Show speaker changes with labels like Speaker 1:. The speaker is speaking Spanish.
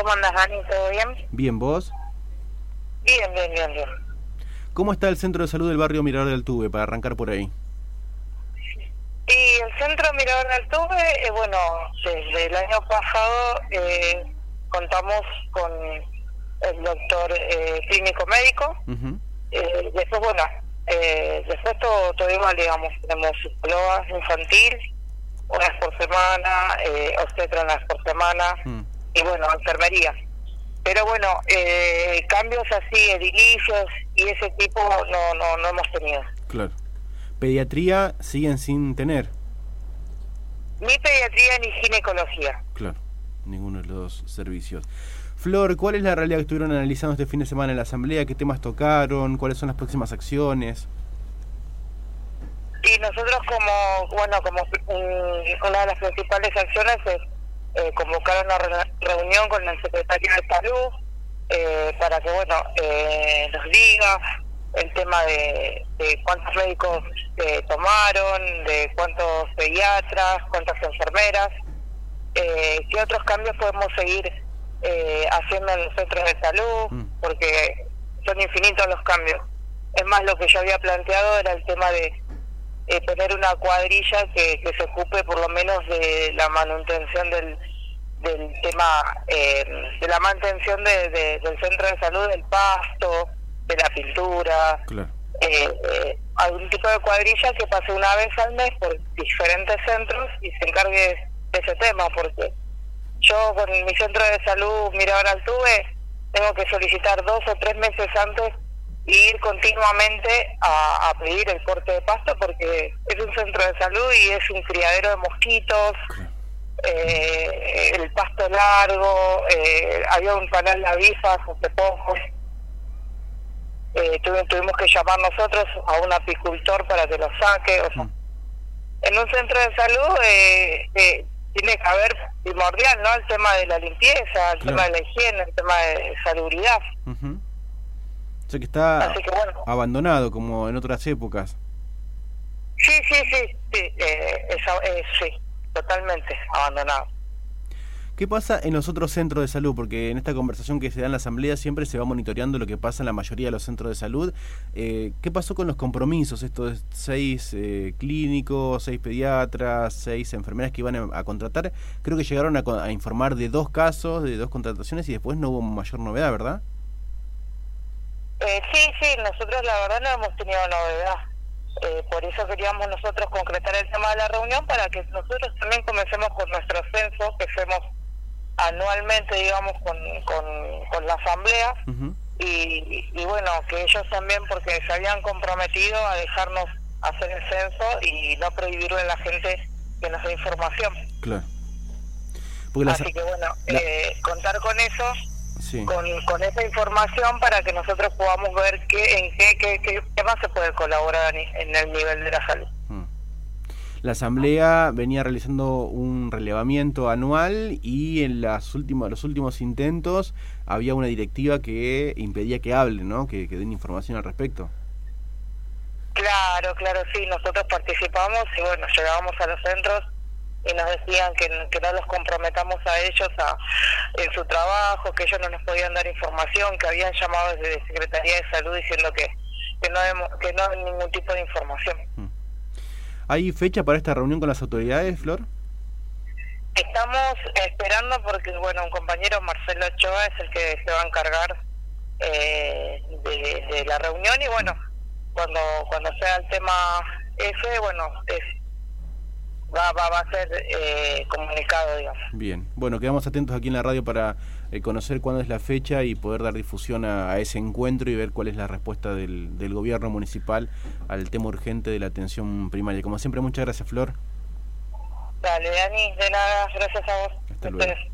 Speaker 1: ¿Cómo andas, Dani? ¿Todo bien?
Speaker 2: Bien, ¿vos?
Speaker 1: Bien, bien, bien, bien.
Speaker 2: ¿Cómo está el centro de salud del barrio Mirador del Tuve, para arrancar por ahí?
Speaker 1: Y el centro Mirador del Tuve, eh, bueno, desde el año pasado eh, contamos con el doctor eh, clínico médico. eh, después, bueno, eh, después todo, todo igual, digamos, tenemos psicólogas infantil, una vez por semana, eh, obstetra una vez por semana,
Speaker 2: Mm.
Speaker 1: Y bueno, enfermería. Pero bueno, eh, cambios así, edilicios y ese tipo no, no, no hemos tenido.
Speaker 2: Claro. Pediatría siguen sin tener.
Speaker 1: Ni pediatría ni ginecología.
Speaker 2: Claro. Ninguno de los dos servicios. Flor, ¿cuál es la realidad que estuvieron analizando este fin de semana en la asamblea? ¿Qué temas tocaron? ¿Cuáles son las próximas acciones?
Speaker 1: Y nosotros como, bueno, como una de las principales acciones es eh, convocar una re- reunión con el secretario de salud eh, para que, bueno, eh, nos diga el tema de, de cuántos médicos eh, tomaron, de cuántos pediatras, cuántas enfermeras, eh, qué otros cambios podemos seguir eh, haciendo en los centros de salud,
Speaker 2: Mm.
Speaker 1: porque son infinitos los cambios. Es más, lo que yo había planteado era el tema de eh, tener una cuadrilla que, que se ocupe por lo menos de la manutención del, del tema, eh, de la mantención de, de- del centro de salud, del pasto, de la pintura,
Speaker 2: Claro.
Speaker 1: eh, eh, algún tipo de cuadrilla que pase una vez al mes por diferentes centros y se encargue de ese tema, porque yo con mi centro de salud Mirador Altuve tengo que solicitar dos o tres meses antes ir continuamente a, a pedir el corte de pasto porque es un centro de salud y es un criadero de mosquitos, eh, el pasto largo, eh, había un canal de avisas hace poco. Eh, tuvi- tuvimos que llamar nosotros a un apicultor para que lo saque. O sea,
Speaker 2: Mm.
Speaker 1: en un centro de salud eh, eh, tiene que haber primordial, ¿no? El tema de la limpieza, el
Speaker 2: Claro.
Speaker 1: tema de la higiene, el tema de salubridad.
Speaker 2: O sea que está
Speaker 1: Así que bueno,
Speaker 2: abandonado como en otras épocas.
Speaker 1: sí, sí, sí, sí, eh, esa- eh, sí, totalmente abandonado.
Speaker 2: ¿Qué pasa en los otros centros de salud? Porque en esta conversación que se da en la asamblea siempre se va monitoreando lo que pasa en la mayoría de los centros de salud. Eh, ¿Qué pasó con los compromisos? Estos seis eh, clínicos, seis pediatras, seis enfermeras que iban a, contratar. Creo que llegaron a informar de dos casos, de dos contrataciones y después no hubo mayor novedad, ¿verdad?
Speaker 1: Eh, sí, sí, nosotros la verdad no hemos tenido novedad. Eh, por eso queríamos nosotros concretar el tema de la reunión para que nosotros también comencemos con nuestro censo que hacemos anualmente, digamos, con, con, con la asamblea y, y bueno, que ellos también, porque se habían comprometido a dejarnos hacer el censo y no prohibirle a la gente que nos dé información.
Speaker 2: Claro.
Speaker 1: Así que bueno,
Speaker 2: la-
Speaker 1: eh, contar con eso
Speaker 2: sí.
Speaker 1: con, con esa información para que nosotros podamos ver qué, en qué, qué, qué, qué más se puede colaborar en, en el nivel de la salud.
Speaker 2: Mm. La asamblea venía realizando un relevamiento anual y en las últimas, los últimos intentos había una directiva que impedía que hablen, ¿no? Que, que den información al respecto.
Speaker 1: Claro, claro, sí, nosotros participamos y bueno, llegábamos a los centros y nos decían que, que no los comprometamos a ellos a, en su trabajo, que ellos no nos podían dar información, que habían llamado desde Secretaría de Salud diciendo que, que, no, hemos, que no hay ningún tipo de información.
Speaker 2: Mm. ¿Hay fecha para esta reunión con las autoridades, Flor?
Speaker 1: Estamos esperando porque, bueno, un compañero, Marcelo Ochoa, es el que se va a encargar eh, de, de la reunión y, bueno, cuando cuando sea el tema ese, bueno, es, va, va, va a ser eh, comunicado, digamos.
Speaker 2: Bien. Bueno, quedamos atentos aquí en la radio para eh, conocer cuándo es la fecha y poder dar difusión a, a ese encuentro y ver cuál es la respuesta del, del gobierno municipal al tema urgente de la atención primaria. Como siempre, muchas gracias, Flor.
Speaker 1: Dale, Dani, de nada, gracias a vos.
Speaker 2: Hasta luego.